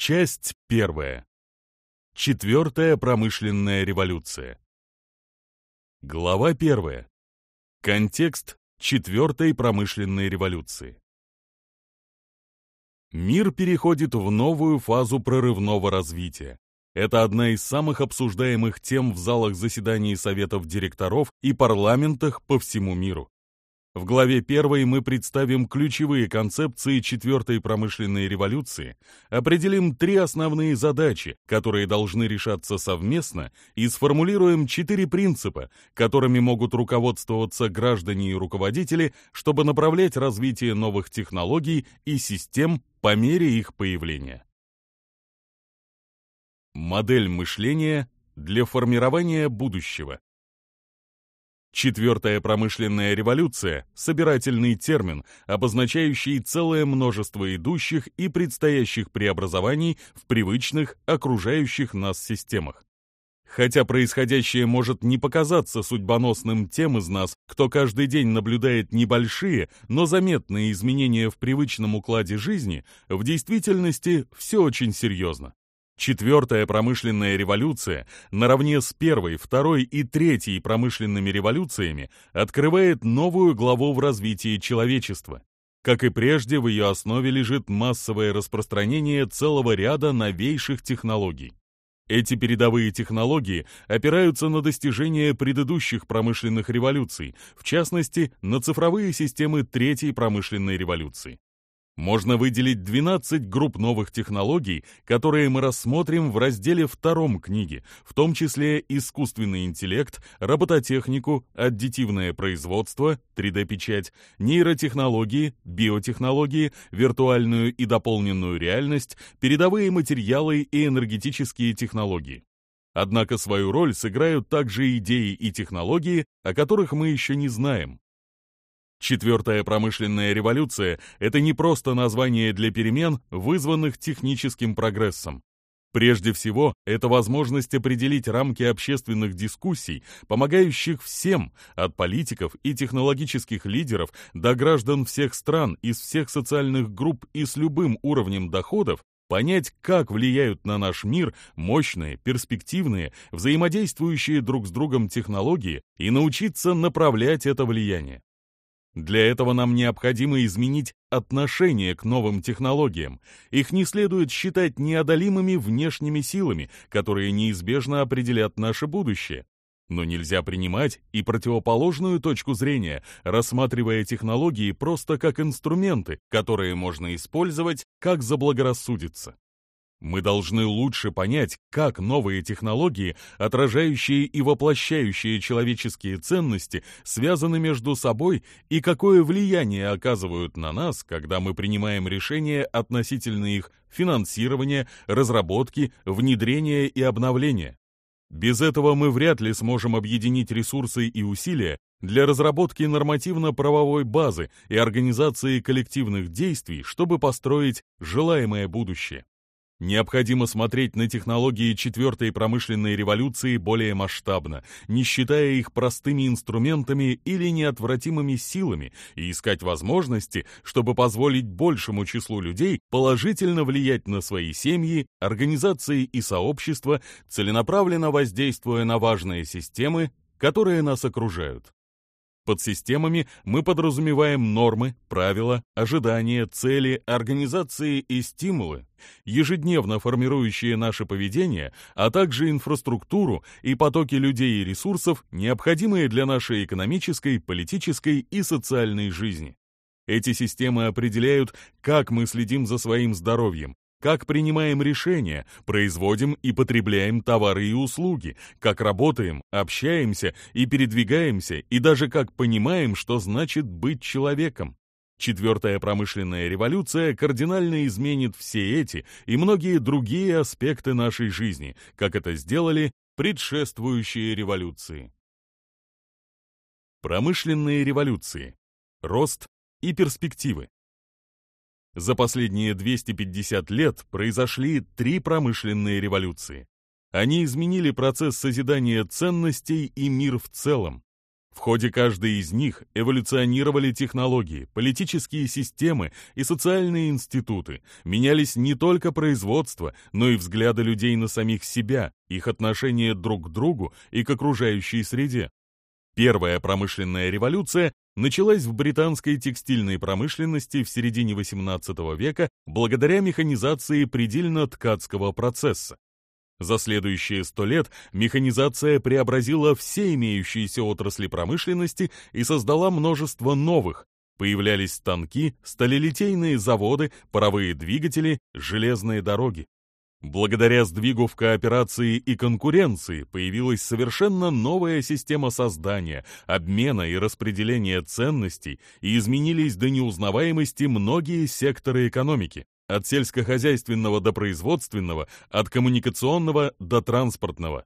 Часть первая. Четвертая промышленная революция. Глава первая. Контекст четвертой промышленной революции. Мир переходит в новую фазу прорывного развития. Это одна из самых обсуждаемых тем в залах заседаний советов директоров и парламентах по всему миру. В главе первой мы представим ключевые концепции четвертой промышленной революции, определим три основные задачи, которые должны решаться совместно, и сформулируем четыре принципа, которыми могут руководствоваться граждане и руководители, чтобы направлять развитие новых технологий и систем по мере их появления. Модель мышления для формирования будущего. Четвертая промышленная революция – собирательный термин, обозначающий целое множество идущих и предстоящих преобразований в привычных, окружающих нас системах. Хотя происходящее может не показаться судьбоносным тем из нас, кто каждый день наблюдает небольшие, но заметные изменения в привычном укладе жизни, в действительности все очень серьезно. Четвертая промышленная революция наравне с первой, второй и третьей промышленными революциями открывает новую главу в развитии человечества. Как и прежде, в ее основе лежит массовое распространение целого ряда новейших технологий. Эти передовые технологии опираются на достижения предыдущих промышленных революций, в частности, на цифровые системы Третьей промышленной революции. Можно выделить 12 групп новых технологий, которые мы рассмотрим в разделе втором книги, в том числе искусственный интеллект, робототехнику, аддитивное производство, 3D-печать, нейротехнологии, биотехнологии, виртуальную и дополненную реальность, передовые материалы и энергетические технологии. Однако свою роль сыграют также идеи и технологии, о которых мы еще не знаем, Четвертая промышленная революция – это не просто название для перемен, вызванных техническим прогрессом. Прежде всего, это возможность определить рамки общественных дискуссий, помогающих всем, от политиков и технологических лидеров до граждан всех стран, из всех социальных групп и с любым уровнем доходов, понять, как влияют на наш мир мощные, перспективные, взаимодействующие друг с другом технологии и научиться направлять это влияние. Для этого нам необходимо изменить отношение к новым технологиям. Их не следует считать неодолимыми внешними силами, которые неизбежно определят наше будущее. Но нельзя принимать и противоположную точку зрения, рассматривая технологии просто как инструменты, которые можно использовать, как заблагорассудится. Мы должны лучше понять, как новые технологии, отражающие и воплощающие человеческие ценности, связаны между собой и какое влияние оказывают на нас, когда мы принимаем решения относительно их финансирования, разработки, внедрения и обновления. Без этого мы вряд ли сможем объединить ресурсы и усилия для разработки нормативно-правовой базы и организации коллективных действий, чтобы построить желаемое будущее. Необходимо смотреть на технологии четвертой промышленной революции более масштабно, не считая их простыми инструментами или неотвратимыми силами, и искать возможности, чтобы позволить большему числу людей положительно влиять на свои семьи, организации и сообщества, целенаправленно воздействуя на важные системы, которые нас окружают. Под системами мы подразумеваем нормы, правила, ожидания, цели, организации и стимулы, ежедневно формирующие наше поведение, а также инфраструктуру и потоки людей и ресурсов, необходимые для нашей экономической, политической и социальной жизни. Эти системы определяют, как мы следим за своим здоровьем, как принимаем решения, производим и потребляем товары и услуги, как работаем, общаемся и передвигаемся, и даже как понимаем, что значит быть человеком. Четвертая промышленная революция кардинально изменит все эти и многие другие аспекты нашей жизни, как это сделали предшествующие революции. Промышленные революции. Рост и перспективы. За последние 250 лет произошли три промышленные революции. Они изменили процесс созидания ценностей и мир в целом. В ходе каждой из них эволюционировали технологии, политические системы и социальные институты, менялись не только производство, но и взгляды людей на самих себя, их отношение друг к другу и к окружающей среде. Первая промышленная революция началась в британской текстильной промышленности в середине XVIII века благодаря механизации предельно-ткацкого процесса. За следующие сто лет механизация преобразила все имеющиеся отрасли промышленности и создала множество новых. Появлялись станки, сталелитейные заводы, паровые двигатели, железные дороги. Благодаря сдвигу в кооперации и конкуренции появилась совершенно новая система создания, обмена и распределения ценностей и изменились до неузнаваемости многие секторы экономики. От сельскохозяйственного до производственного, от коммуникационного до транспортного.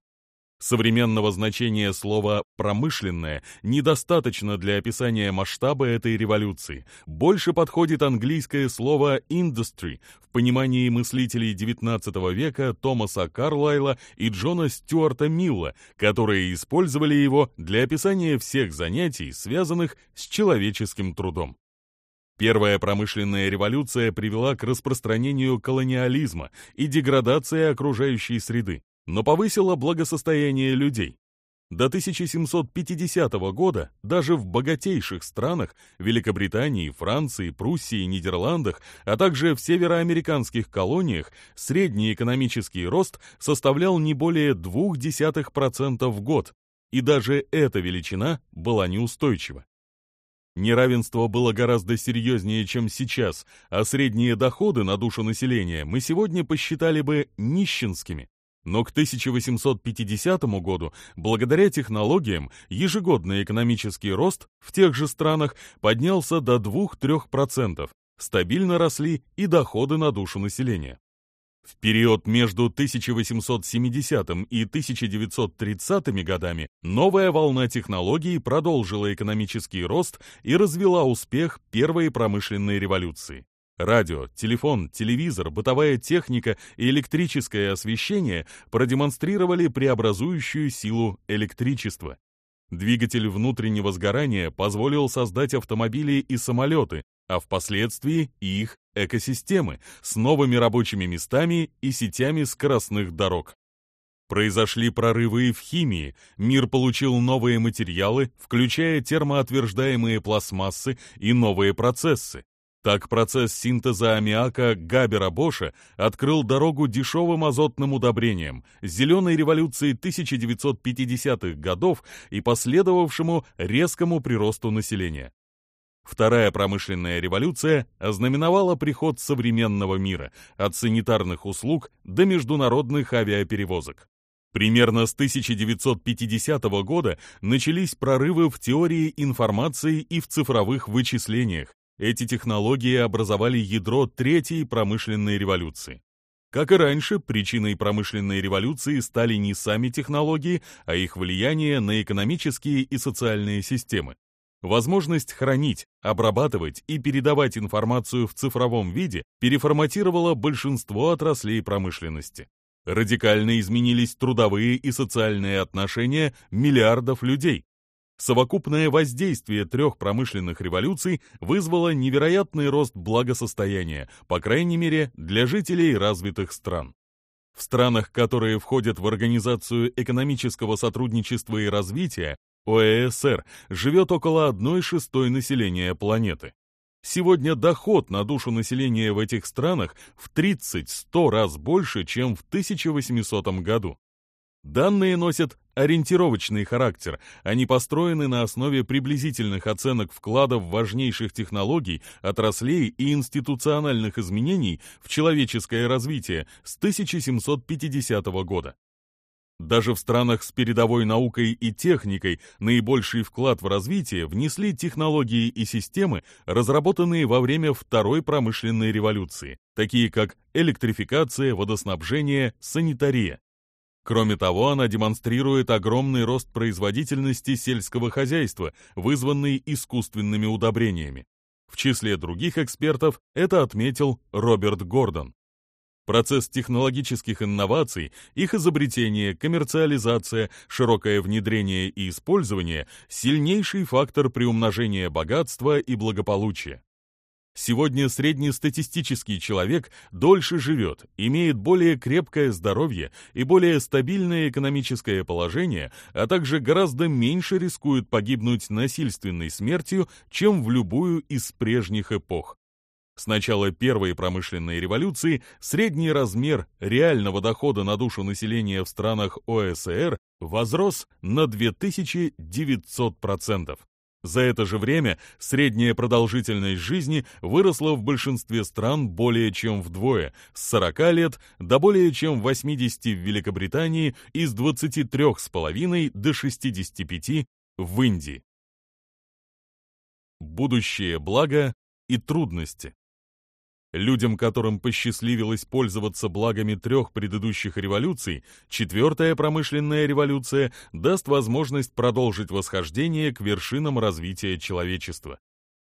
Современного значения слова «промышленное» недостаточно для описания масштаба этой революции. Больше подходит английское слово «industry» в понимании мыслителей XIX века Томаса Карлайла и Джона Стюарта Милла, которые использовали его для описания всех занятий, связанных с человеческим трудом. Первая промышленная революция привела к распространению колониализма и деградации окружающей среды но повысило благосостояние людей. До 1750 года даже в богатейших странах Великобритании, Франции, Пруссии, Нидерландах, а также в североамериканских колониях средний экономический рост составлял не более 0,2% в год, и даже эта величина была неустойчива. Неравенство было гораздо серьезнее, чем сейчас, а средние доходы на душу населения мы сегодня посчитали бы нищенскими. Но к 1850 году, благодаря технологиям, ежегодный экономический рост в тех же странах поднялся до 2-3%, стабильно росли и доходы на душу населения. В период между 1870 и 1930 годами новая волна технологий продолжила экономический рост и развела успех первой промышленной революции. Радио, телефон, телевизор, бытовая техника и электрическое освещение продемонстрировали преобразующую силу электричества. Двигатель внутреннего сгорания позволил создать автомобили и самолеты, а впоследствии и их экосистемы с новыми рабочими местами и сетями скоростных дорог. Произошли прорывы в химии, мир получил новые материалы, включая термоотверждаемые пластмассы и новые процессы. Так процесс синтеза аммиака Габера Боша открыл дорогу дешевым азотным удобрениям, зеленой революции 1950-х годов и последовавшему резкому приросту населения. Вторая промышленная революция ознаменовала приход современного мира от санитарных услуг до международных авиаперевозок. Примерно с 1950 года начались прорывы в теории информации и в цифровых вычислениях, эти технологии образовали ядро третьей промышленной революции. Как и раньше, причиной промышленной революции стали не сами технологии, а их влияние на экономические и социальные системы. Возможность хранить, обрабатывать и передавать информацию в цифровом виде переформатировала большинство отраслей промышленности. Радикально изменились трудовые и социальные отношения миллиардов людей, Совокупное воздействие трех промышленных революций вызвало невероятный рост благосостояния, по крайней мере, для жителей развитых стран. В странах, которые входят в Организацию экономического сотрудничества и развития, ОЭСР, живет около одной шестой населения планеты. Сегодня доход на душу населения в этих странах в 30-100 раз больше, чем в 1800 году. Данные носят ориентировочный характер, они построены на основе приблизительных оценок вкладов важнейших технологий, отраслей и институциональных изменений в человеческое развитие с 1750 года. Даже в странах с передовой наукой и техникой наибольший вклад в развитие внесли технологии и системы, разработанные во время Второй промышленной революции, такие как электрификация, водоснабжение, санитария. Кроме того, она демонстрирует огромный рост производительности сельского хозяйства, вызванный искусственными удобрениями. В числе других экспертов это отметил Роберт Гордон. Процесс технологических инноваций, их изобретение, коммерциализация, широкое внедрение и использование – сильнейший фактор приумножения богатства и благополучия. Сегодня среднестатистический человек дольше живет, имеет более крепкое здоровье и более стабильное экономическое положение, а также гораздо меньше рискует погибнуть насильственной смертью, чем в любую из прежних эпох. С начала первой промышленной революции средний размер реального дохода на душу населения в странах ОСР возрос на 2900%. За это же время средняя продолжительность жизни выросла в большинстве стран более чем вдвое, с 40 лет до более чем 80 в Великобритании и с 23,5 до 65 в Индии. Будущее благо и трудности. Людям, которым посчастливилось пользоваться благами трех предыдущих революций, четвертая промышленная революция даст возможность продолжить восхождение к вершинам развития человечества.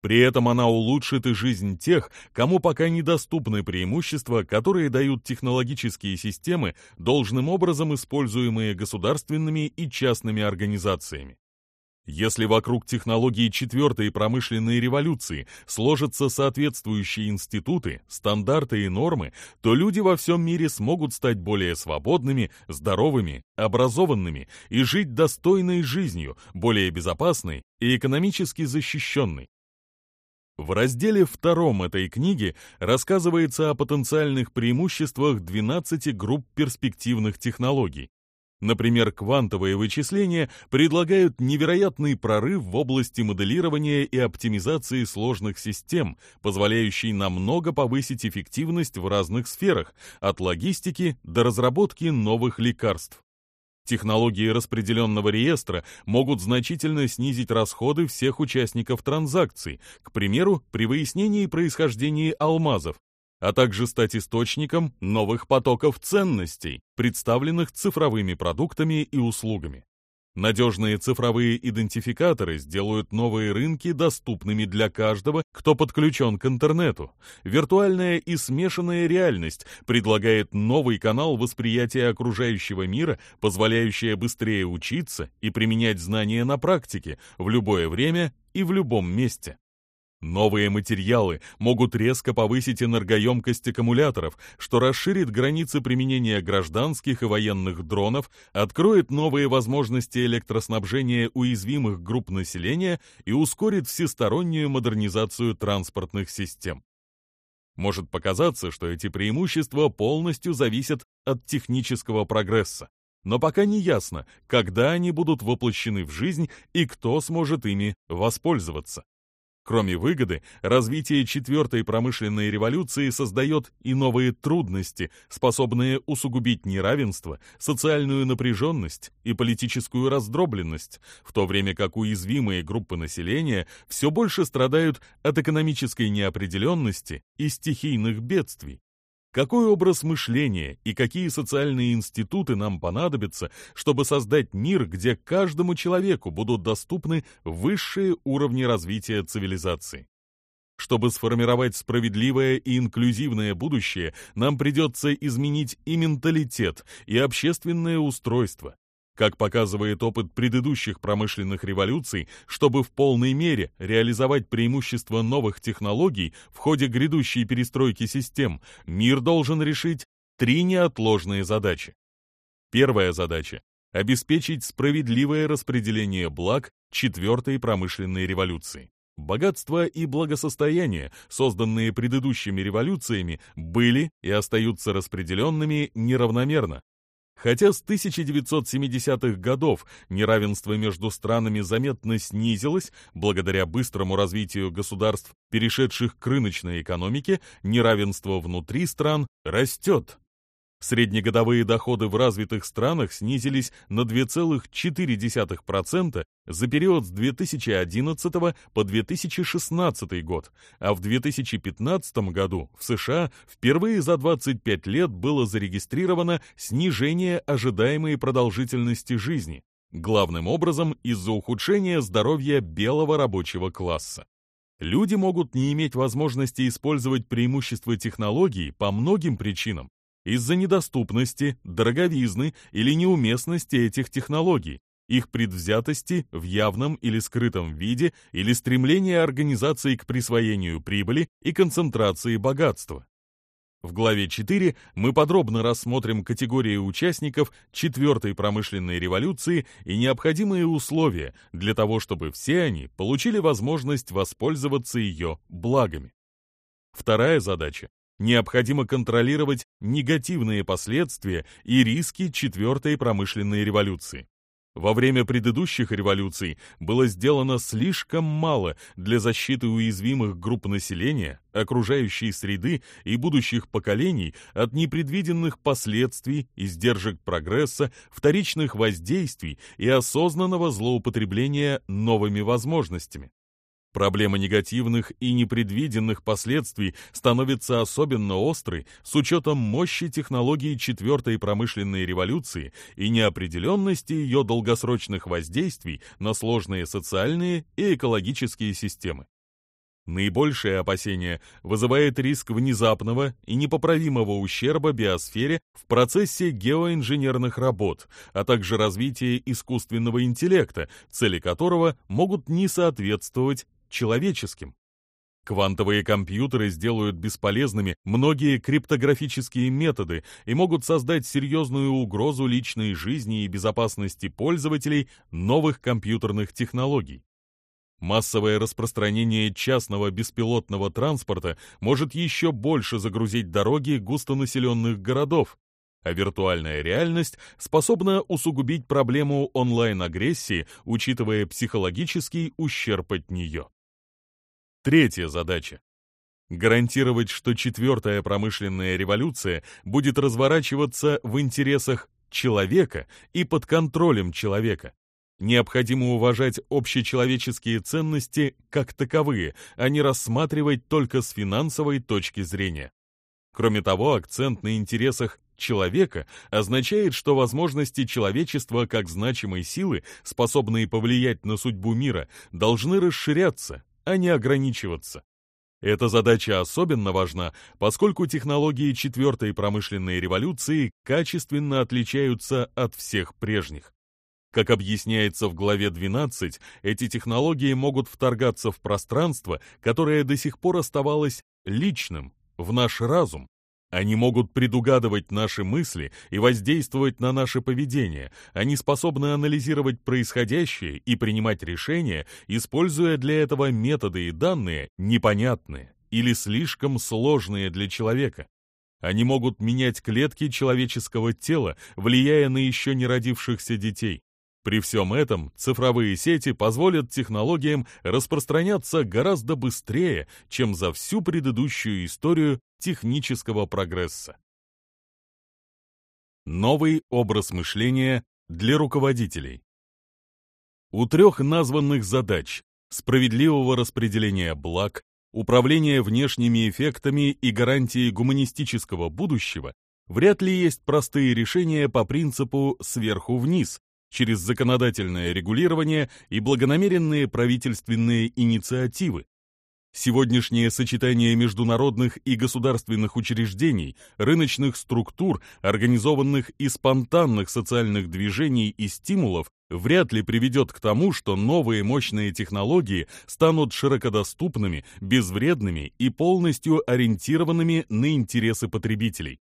При этом она улучшит и жизнь тех, кому пока недоступны преимущества, которые дают технологические системы, должным образом используемые государственными и частными организациями. Если вокруг технологии четвертой промышленной революции сложатся соответствующие институты, стандарты и нормы, то люди во всем мире смогут стать более свободными, здоровыми, образованными и жить достойной жизнью, более безопасной и экономически защищенной. В разделе втором этой книги рассказывается о потенциальных преимуществах 12 групп перспективных технологий, Например, квантовые вычисления предлагают невероятный прорыв в области моделирования и оптимизации сложных систем, позволяющий намного повысить эффективность в разных сферах, от логистики до разработки новых лекарств. Технологии распределенного реестра могут значительно снизить расходы всех участников транзакций, к примеру, при выяснении происхождения алмазов, а также стать источником новых потоков ценностей, представленных цифровыми продуктами и услугами. Надежные цифровые идентификаторы сделают новые рынки доступными для каждого, кто подключен к интернету. Виртуальная и смешанная реальность предлагает новый канал восприятия окружающего мира, позволяющий быстрее учиться и применять знания на практике в любое время и в любом месте. Новые материалы могут резко повысить энергоемкость аккумуляторов, что расширит границы применения гражданских и военных дронов, откроет новые возможности электроснабжения уязвимых групп населения и ускорит всестороннюю модернизацию транспортных систем. Может показаться, что эти преимущества полностью зависят от технического прогресса, но пока не ясно, когда они будут воплощены в жизнь и кто сможет ими воспользоваться. Кроме выгоды, развитие четвертой промышленной революции создает и новые трудности, способные усугубить неравенство, социальную напряженность и политическую раздробленность, в то время как уязвимые группы населения все больше страдают от экономической неопределенности и стихийных бедствий. Какой образ мышления и какие социальные институты нам понадобятся, чтобы создать мир, где каждому человеку будут доступны высшие уровни развития цивилизации? Чтобы сформировать справедливое и инклюзивное будущее, нам придется изменить и менталитет, и общественное устройство, как показывает опыт предыдущих промышленных революций, чтобы в полной мере реализовать преимущества новых технологий в ходе грядущей перестройки систем, мир должен решить три неотложные задачи. Первая задача – обеспечить справедливое распределение благ четвертой промышленной революции. Богатство и благосостояние, созданные предыдущими революциями, были и остаются распределенными неравномерно, Хотя с 1970-х годов неравенство между странами заметно снизилось, благодаря быстрому развитию государств, перешедших к рыночной экономике, неравенство внутри стран растет. Среднегодовые доходы в развитых странах снизились на 2,4% за период с 2011 по 2016 год, а в 2015 году в США впервые за 25 лет было зарегистрировано снижение ожидаемой продолжительности жизни, главным образом из-за ухудшения здоровья белого рабочего класса. Люди могут не иметь возможности использовать преимущества технологий по многим причинам, из-за недоступности, дороговизны или неуместности этих технологий, их предвзятости в явном или скрытом виде или стремления организации к присвоению прибыли и концентрации богатства. В главе 4 мы подробно рассмотрим категории участников четвертой промышленной революции и необходимые условия для того, чтобы все они получили возможность воспользоваться ее благами. Вторая задача Необходимо контролировать негативные последствия и риски четвертой промышленной революции. Во время предыдущих революций было сделано слишком мало для защиты уязвимых групп населения, окружающей среды и будущих поколений от непредвиденных последствий, издержек прогресса, вторичных воздействий и осознанного злоупотребления новыми возможностями. Проблема негативных и непредвиденных последствий становится особенно острой с учетом мощи технологии четвертой промышленной революции и неопределенности ее долгосрочных воздействий на сложные социальные и экологические системы. Наибольшее опасение вызывает риск внезапного и непоправимого ущерба биосфере в процессе геоинженерных работ, а также развития искусственного интеллекта, цели которого могут не соответствовать человеческим. Квантовые компьютеры сделают бесполезными многие криптографические методы и могут создать серьезную угрозу личной жизни и безопасности пользователей новых компьютерных технологий. Массовое распространение частного беспилотного транспорта может еще больше загрузить дороги густонаселенных городов, а виртуальная реальность способна усугубить проблему онлайн-агрессии, учитывая психологический ущерб от нее. Третья задача гарантировать, что четвертая промышленная революция будет разворачиваться в интересах человека и под контролем человека. Необходимо уважать общечеловеческие ценности как таковые, а не рассматривать только с финансовой точки зрения. Кроме того, акцент на интересах человека означает, что возможности человечества как значимой силы, способные повлиять на судьбу мира, должны расширяться, а не ограничиваться. Эта задача особенно важна, поскольку технологии четвертой промышленной революции качественно отличаются от всех прежних. Как объясняется в главе 12, эти технологии могут вторгаться в пространство, которое до сих пор оставалось личным, в наш разум, они могут предугадывать наши мысли и воздействовать на наше поведение. Они способны анализировать происходящее и принимать решения, используя для этого методы и данные, непонятные или слишком сложные для человека. Они могут менять клетки человеческого тела, влияя на еще не родившихся детей. При всем этом цифровые сети позволят технологиям распространяться гораздо быстрее, чем за всю предыдущую историю технического прогресса. Новый образ мышления для руководителей. У трех названных задач – справедливого распределения благ, управления внешними эффектами и гарантии гуманистического будущего – вряд ли есть простые решения по принципу «сверху вниз», через законодательное регулирование и благонамеренные правительственные инициативы. Сегодняшнее сочетание международных и государственных учреждений, рыночных структур, организованных и спонтанных социальных движений и стимулов вряд ли приведет к тому, что новые мощные технологии станут широкодоступными, безвредными и полностью ориентированными на интересы потребителей.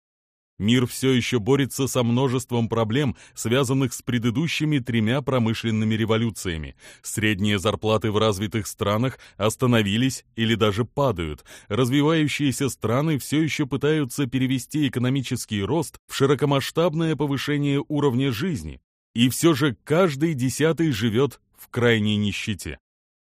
Мир все еще борется со множеством проблем, связанных с предыдущими тремя промышленными революциями. Средние зарплаты в развитых странах остановились или даже падают. Развивающиеся страны все еще пытаются перевести экономический рост в широкомасштабное повышение уровня жизни. И все же каждый десятый живет в крайней нищете.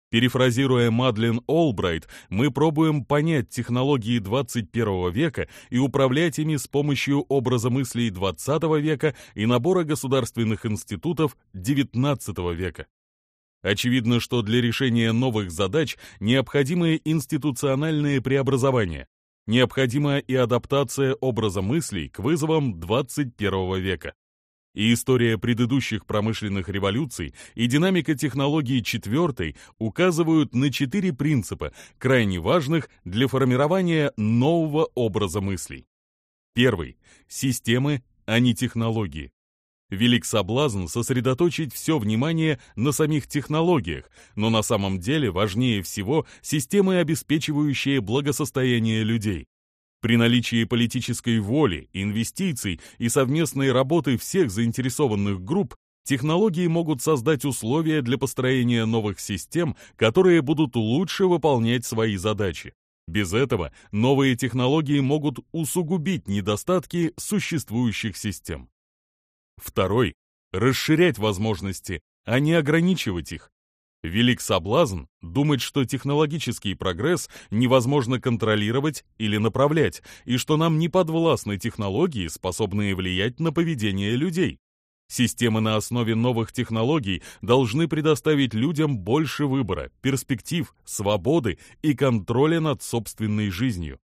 Перефразируя Мадлен Олбрайт, мы пробуем понять технологии 21 века и управлять ими с помощью образа мыслей 20 века и набора государственных институтов 19 века. Очевидно, что для решения новых задач необходимы институциональные преобразования, необходима и адаптация образа мыслей к вызовам 21 века и история предыдущих промышленных революций и динамика технологии четвертой указывают на четыре принципа, крайне важных для формирования нового образа мыслей. Первый. Системы, а не технологии. Велик соблазн сосредоточить все внимание на самих технологиях, но на самом деле важнее всего системы, обеспечивающие благосостояние людей. При наличии политической воли, инвестиций и совместной работы всех заинтересованных групп технологии могут создать условия для построения новых систем, которые будут лучше выполнять свои задачи. Без этого новые технологии могут усугубить недостатки существующих систем. Второй – расширять возможности, а не ограничивать их, Велик соблазн думать, что технологический прогресс невозможно контролировать или направлять, и что нам не подвластны технологии, способные влиять на поведение людей. Системы на основе новых технологий должны предоставить людям больше выбора, перспектив, свободы и контроля над собственной жизнью.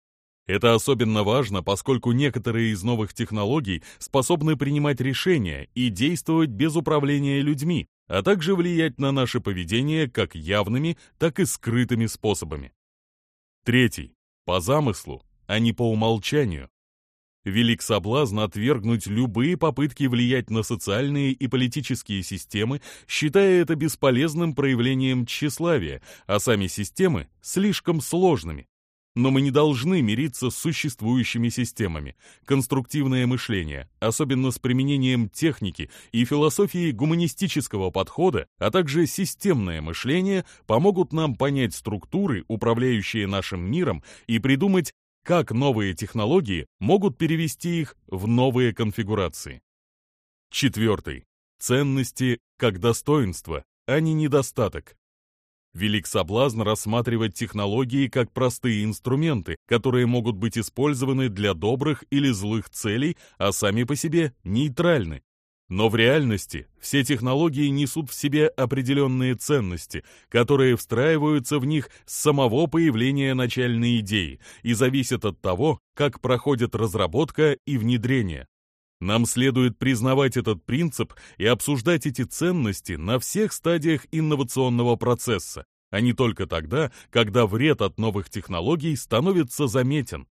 Это особенно важно, поскольку некоторые из новых технологий способны принимать решения и действовать без управления людьми, а также влиять на наше поведение как явными, так и скрытыми способами. Третий. По замыслу, а не по умолчанию. Велик соблазн отвергнуть любые попытки влиять на социальные и политические системы, считая это бесполезным проявлением тщеславия, а сами системы слишком сложными. Но мы не должны мириться с существующими системами. Конструктивное мышление, особенно с применением техники и философии гуманистического подхода, а также системное мышление помогут нам понять структуры, управляющие нашим миром, и придумать, как новые технологии могут перевести их в новые конфигурации. Четвертый. Ценности как достоинство, а не недостаток. Велик соблазн рассматривать технологии как простые инструменты, которые могут быть использованы для добрых или злых целей, а сами по себе нейтральны. Но в реальности все технологии несут в себе определенные ценности, которые встраиваются в них с самого появления начальной идеи и зависят от того, как проходит разработка и внедрение. Нам следует признавать этот принцип и обсуждать эти ценности на всех стадиях инновационного процесса, а не только тогда, когда вред от новых технологий становится заметен.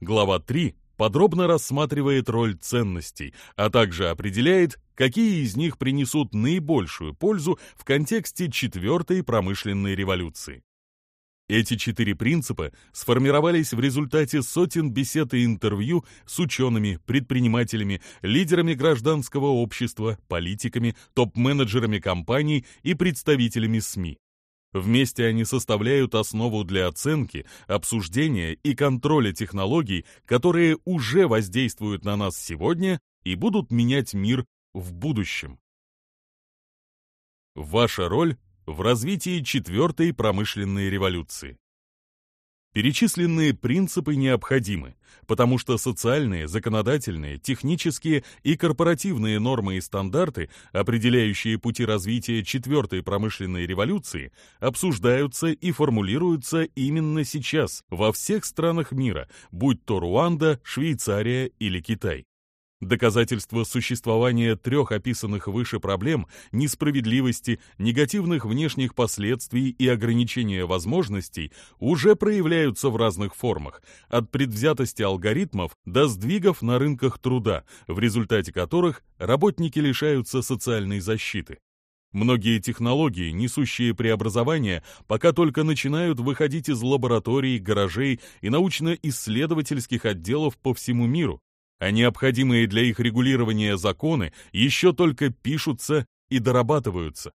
Глава 3 подробно рассматривает роль ценностей, а также определяет, какие из них принесут наибольшую пользу в контексте четвертой промышленной революции. Эти четыре принципа сформировались в результате сотен бесед и интервью с учеными, предпринимателями, лидерами гражданского общества, политиками, топ-менеджерами компаний и представителями СМИ. Вместе они составляют основу для оценки, обсуждения и контроля технологий, которые уже воздействуют на нас сегодня и будут менять мир в будущем. Ваша роль в развитии четвертой промышленной революции. Перечисленные принципы необходимы, потому что социальные, законодательные, технические и корпоративные нормы и стандарты, определяющие пути развития четвертой промышленной революции, обсуждаются и формулируются именно сейчас во всех странах мира, будь то Руанда, Швейцария или Китай. Доказательство существования трех описанных выше проблем несправедливости, негативных внешних последствий и ограничения возможностей уже проявляются в разных формах, от предвзятости алгоритмов до сдвигов на рынках труда, в результате которых работники лишаются социальной защиты. Многие технологии, несущие преобразования, пока только начинают выходить из лабораторий, гаражей и научно-исследовательских отделов по всему миру, а необходимые для их регулирования законы еще только пишутся и дорабатываются.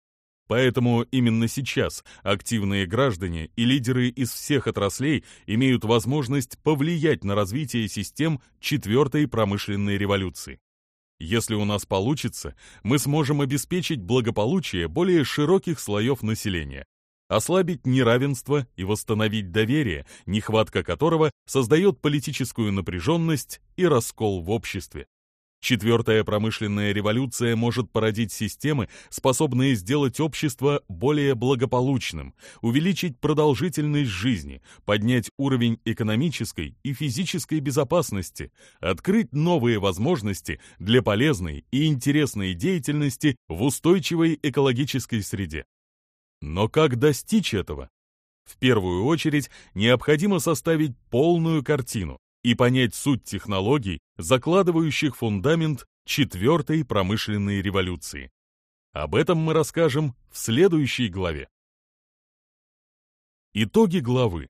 Поэтому именно сейчас активные граждане и лидеры из всех отраслей имеют возможность повлиять на развитие систем четвертой промышленной революции. Если у нас получится, мы сможем обеспечить благополучие более широких слоев населения, ослабить неравенство и восстановить доверие, нехватка которого создает политическую напряженность и раскол в обществе. Четвертая промышленная революция может породить системы, способные сделать общество более благополучным, увеличить продолжительность жизни, поднять уровень экономической и физической безопасности, открыть новые возможности для полезной и интересной деятельности в устойчивой экологической среде. Но как достичь этого? В первую очередь, необходимо составить полную картину и понять суть технологий, закладывающих фундамент четвертой промышленной революции. Об этом мы расскажем в следующей главе. Итоги главы.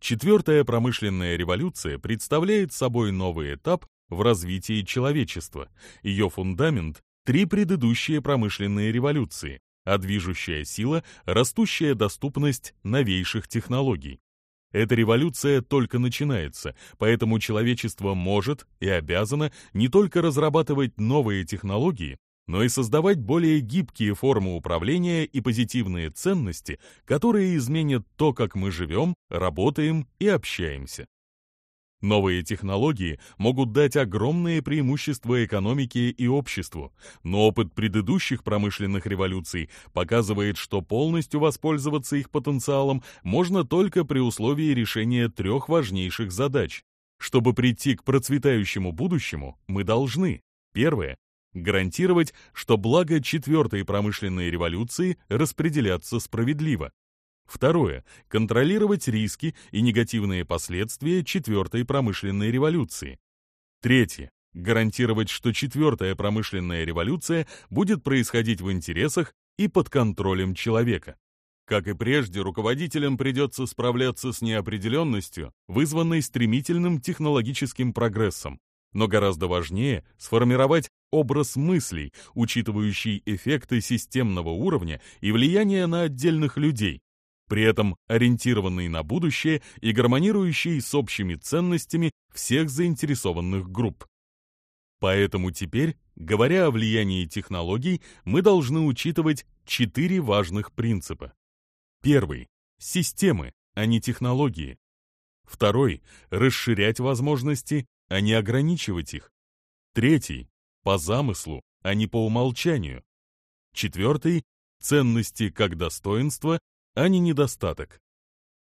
Четвертая промышленная революция представляет собой новый этап в развитии человечества. Ее фундамент – три предыдущие промышленные революции а движущая сила – растущая доступность новейших технологий. Эта революция только начинается, поэтому человечество может и обязано не только разрабатывать новые технологии, но и создавать более гибкие формы управления и позитивные ценности, которые изменят то, как мы живем, работаем и общаемся. Новые технологии могут дать огромные преимущества экономике и обществу, но опыт предыдущих промышленных революций показывает, что полностью воспользоваться их потенциалом можно только при условии решения трех важнейших задач. Чтобы прийти к процветающему будущему, мы должны Первое гарантировать, что благо четвертой промышленной революции распределятся справедливо. Второе. Контролировать риски и негативные последствия четвертой промышленной революции. Третье. Гарантировать, что четвертая промышленная революция будет происходить в интересах и под контролем человека. Как и прежде, руководителям придется справляться с неопределенностью, вызванной стремительным технологическим прогрессом. Но гораздо важнее сформировать образ мыслей, учитывающий эффекты системного уровня и влияние на отдельных людей, при этом ориентированный на будущее и гармонирующий с общими ценностями всех заинтересованных групп. Поэтому теперь, говоря о влиянии технологий, мы должны учитывать четыре важных принципа. Первый – системы, а не технологии. Второй – расширять возможности, а не ограничивать их. Третий – по замыслу, а не по умолчанию. Четвертый – ценности как достоинства а не недостаток.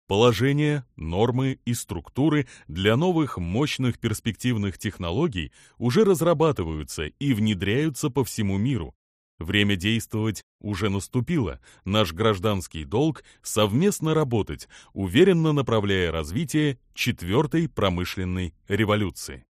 Положения, нормы и структуры для новых мощных перспективных технологий уже разрабатываются и внедряются по всему миру. Время действовать уже наступило. Наш гражданский долг — совместно работать, уверенно направляя развитие четвертой промышленной революции.